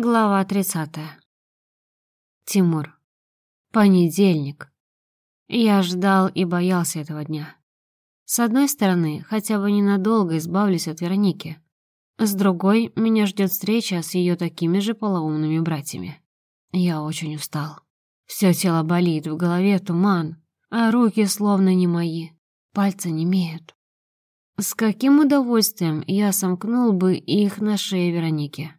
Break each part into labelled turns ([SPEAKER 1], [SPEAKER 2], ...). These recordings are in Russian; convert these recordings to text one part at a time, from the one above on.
[SPEAKER 1] Глава 30. Тимур. Понедельник. Я ждал и боялся этого дня. С одной стороны, хотя бы ненадолго избавлюсь от Вероники. С другой, меня ждет встреча с ее такими же полоумными братьями. Я очень устал. Все тело болит, в голове туман, а руки словно не мои, пальцы не имеют. С каким удовольствием я сомкнул бы их на шее Вероники.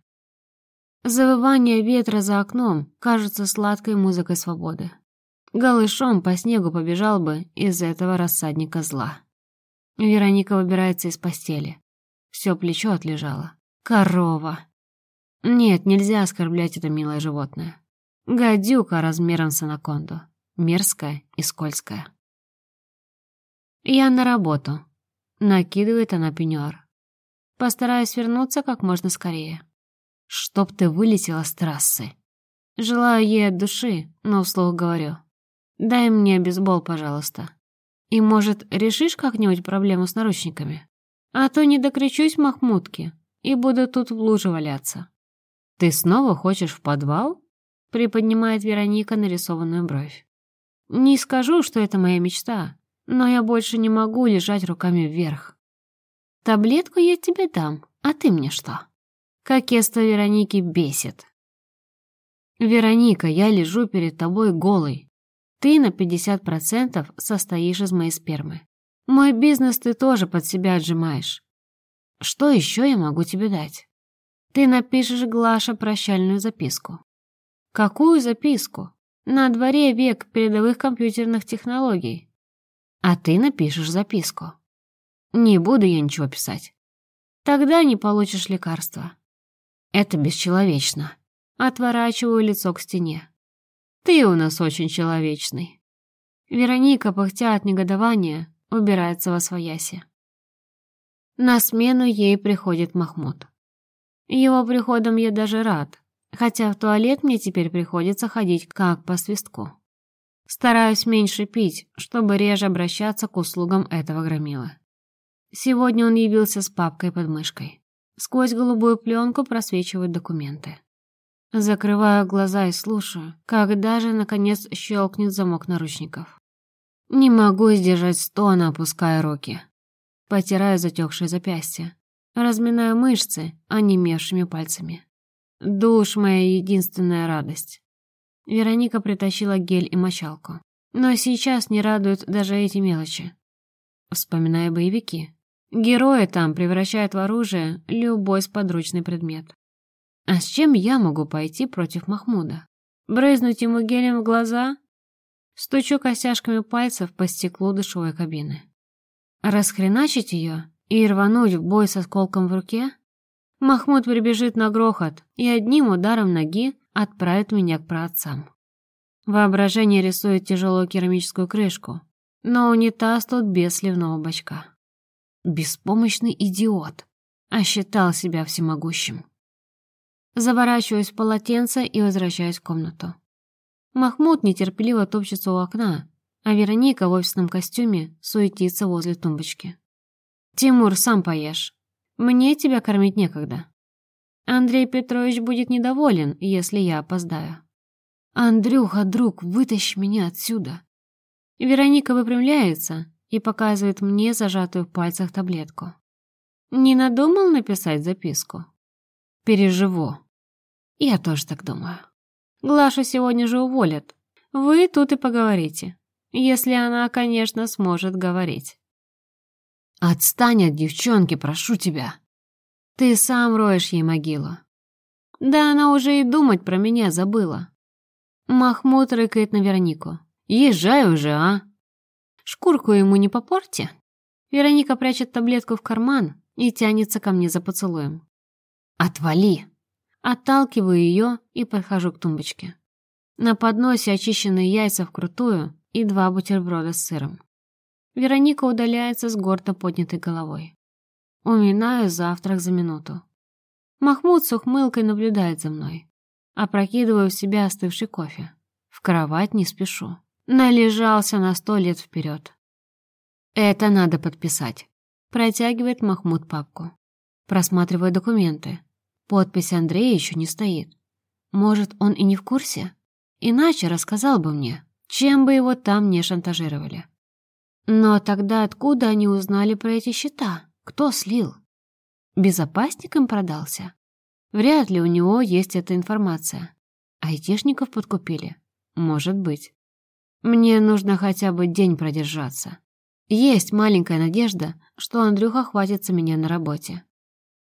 [SPEAKER 1] Завывание ветра за окном кажется сладкой музыкой свободы. Голышом по снегу побежал бы из этого рассадника зла. Вероника выбирается из постели. Все плечо отлежало. Корова. Нет, нельзя оскорблять это милое животное. Гадюка размером с анаконду. Мерзкая и скользкая. Я на работу. Накидывает она пеньюар. Постараюсь вернуться как можно скорее чтоб ты вылетела с трассы. Желаю ей от души, но вслух говорю. Дай мне бейсбол, пожалуйста. И, может, решишь как-нибудь проблему с наручниками? А то не докричусь Махмутке и буду тут в луже валяться. Ты снова хочешь в подвал? Приподнимает Вероника нарисованную бровь. Не скажу, что это моя мечта, но я больше не могу лежать руками вверх. Таблетку я тебе дам, а ты мне что? Кокетство Вероники бесит. «Вероника, я лежу перед тобой голой. Ты на 50% состоишь из моей спермы. Мой бизнес ты тоже под себя отжимаешь. Что еще я могу тебе дать? Ты напишешь Глаша прощальную записку. Какую записку? На дворе век передовых компьютерных технологий. А ты напишешь записку. Не буду я ничего писать. Тогда не получишь лекарства. Это бесчеловечно. Отворачиваю лицо к стене. Ты у нас очень человечный. Вероника, пыхтя от негодования, убирается во свояси. На смену ей приходит Махмуд. Его приходом я даже рад, хотя в туалет мне теперь приходится ходить как по свистку. Стараюсь меньше пить, чтобы реже обращаться к услугам этого громила. Сегодня он явился с папкой под мышкой. Сквозь голубую пленку просвечивают документы. Закрываю глаза и слушаю, когда же, наконец, щелкнет замок наручников. Не могу сдержать стона, опуская руки. Потираю затекшие запястья. Разминаю мышцы, онемевшими пальцами. Душ — моя единственная радость. Вероника притащила гель и мочалку. Но сейчас не радуют даже эти мелочи. Вспоминаю боевики. Герои там превращают в оружие любой сподручный предмет. А с чем я могу пойти против Махмуда? Брызнуть ему гелем в глаза? Стучу костяшками пальцев по стеклу душевой кабины. Расхреначить ее и рвануть в бой с осколком в руке? Махмуд прибежит на грохот и одним ударом ноги отправит меня к праотцам. Воображение рисует тяжелую керамическую крышку, но унитаз тут без сливного бачка. Беспомощный идиот, а считал себя всемогущим. Заворачиваюсь в полотенце и возвращаюсь в комнату. Махмуд нетерпеливо топчется у окна, а Вероника в офисном костюме суетится возле тумбочки. «Тимур, сам поешь. Мне тебя кормить некогда. Андрей Петрович будет недоволен, если я опоздаю. Андрюха, друг, вытащи меня отсюда». Вероника выпрямляется и показывает мне зажатую в пальцах таблетку. Не надумал написать записку? Переживу. Я тоже так думаю. Глашу сегодня же уволят. Вы тут и поговорите. Если она, конечно, сможет говорить. Отстань от девчонки, прошу тебя. Ты сам роешь ей могилу. Да она уже и думать про меня забыла. Махмуд рыкает на Веронику. Езжай уже, а? Шкурку ему не попорти. Вероника прячет таблетку в карман и тянется ко мне за поцелуем. «Отвали!» Отталкиваю ее и подхожу к тумбочке. На подносе очищенные яйца вкрутую и два бутерброда с сыром. Вероника удаляется с гордо поднятой головой. Уминаю завтрак за минуту. Махмуд с ухмылкой наблюдает за мной. Опрокидываю в себя остывший кофе. В кровать не спешу. Належался на сто лет вперед. Это надо подписать. Протягивает Махмуд папку. Просматриваю документы. Подпись Андрея еще не стоит. Может, он и не в курсе? Иначе рассказал бы мне, чем бы его там не шантажировали. Но тогда откуда они узнали про эти счета? Кто слил? Безопасник им продался? Вряд ли у него есть эта информация. Айтишников подкупили? Может быть. Мне нужно хотя бы день продержаться. Есть маленькая надежда, что Андрюха хватится меня на работе.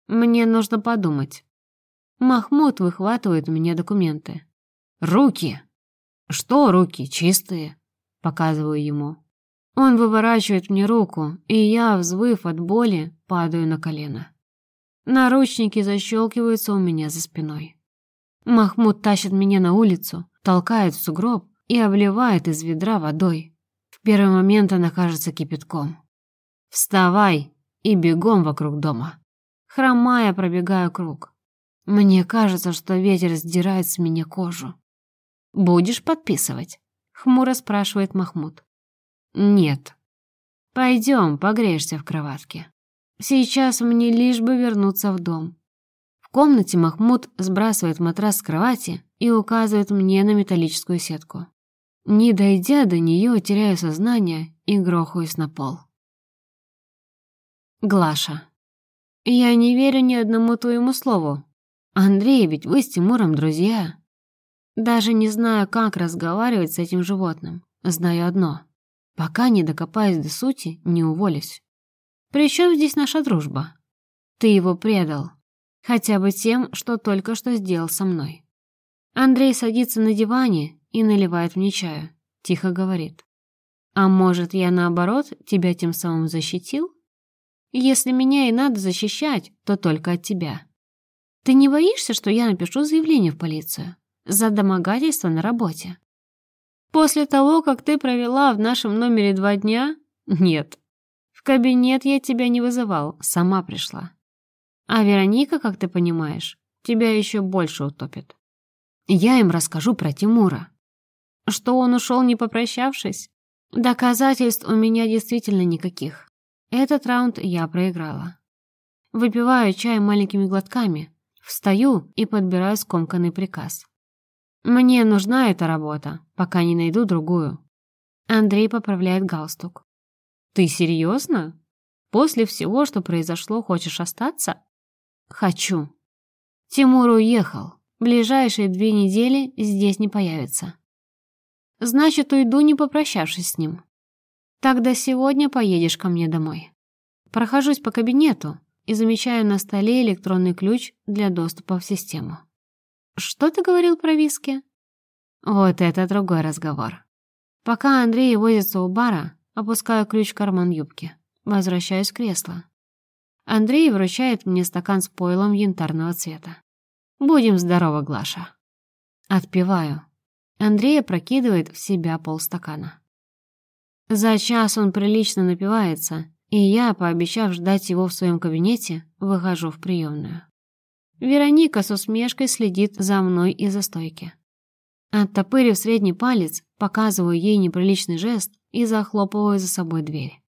[SPEAKER 1] Мне нужно подумать. Махмуд выхватывает у меня документы. «Руки!» «Что руки? Чистые?» Показываю ему. Он выворачивает мне руку, и я, взвыв от боли, падаю на колено. Наручники защелкиваются у меня за спиной. Махмуд тащит меня на улицу, толкает в сугроб и обливает из ведра водой. В первый момент она кажется кипятком. «Вставай!» и бегом вокруг дома. Хромая, пробегаю круг. Мне кажется, что ветер сдирает с меня кожу. «Будешь подписывать?» — хмуро спрашивает Махмуд. «Нет». «Пойдем, погреешься в кроватке. Сейчас мне лишь бы вернуться в дом». В комнате Махмуд сбрасывает матрас с кровати и указывает мне на металлическую сетку. Не дойдя до нее, теряю сознание и грохаюсь на пол. Глаша. Я не верю ни одному твоему слову. Андрей, ведь вы с Тимуром друзья. Даже не знаю, как разговаривать с этим животным. Знаю одно. Пока не докопаюсь до сути, не уволюсь. Причем здесь наша дружба? Ты его предал. Хотя бы тем, что только что сделал со мной. Андрей садится на диване и наливает мне чаю. Тихо говорит. А может, я наоборот тебя тем самым защитил? Если меня и надо защищать, то только от тебя. Ты не боишься, что я напишу заявление в полицию? за домогательство на работе. После того, как ты провела в нашем номере два дня? Нет. В кабинет я тебя не вызывал, сама пришла. А Вероника, как ты понимаешь, тебя еще больше утопит. Я им расскажу про Тимура. Что он ушел, не попрощавшись? Доказательств у меня действительно никаких. Этот раунд я проиграла. Выпиваю чай маленькими глотками, встаю и подбираю скомканный приказ. Мне нужна эта работа, пока не найду другую. Андрей поправляет галстук. Ты серьезно? После всего, что произошло, хочешь остаться? Хочу. Тимур уехал. Ближайшие две недели здесь не появится. Значит, уйду, не попрощавшись с ним. Тогда сегодня поедешь ко мне домой. Прохожусь по кабинету и замечаю на столе электронный ключ для доступа в систему. «Что ты говорил про виски?» «Вот это другой разговор. Пока Андрей возится у бара, опускаю ключ в карман юбки. Возвращаюсь в кресло. Андрей вручает мне стакан с пойлом янтарного цвета. «Будем здоровы, Глаша». Отпиваю. Андрей опрокидывает в себя полстакана. За час он прилично напивается, и я, пообещав ждать его в своем кабинете, выхожу в приемную. Вероника с усмешкой следит за мной из-за стойки. Оттопырив средний палец, показываю ей неприличный жест и захлопываю за собой дверь.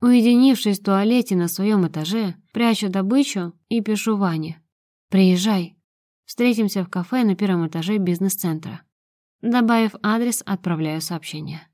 [SPEAKER 1] Уединившись в туалете на своем этаже, прячу добычу и пишу Ване. «Приезжай. Встретимся в кафе на первом этаже бизнес-центра». Добавив адрес, отправляю сообщение.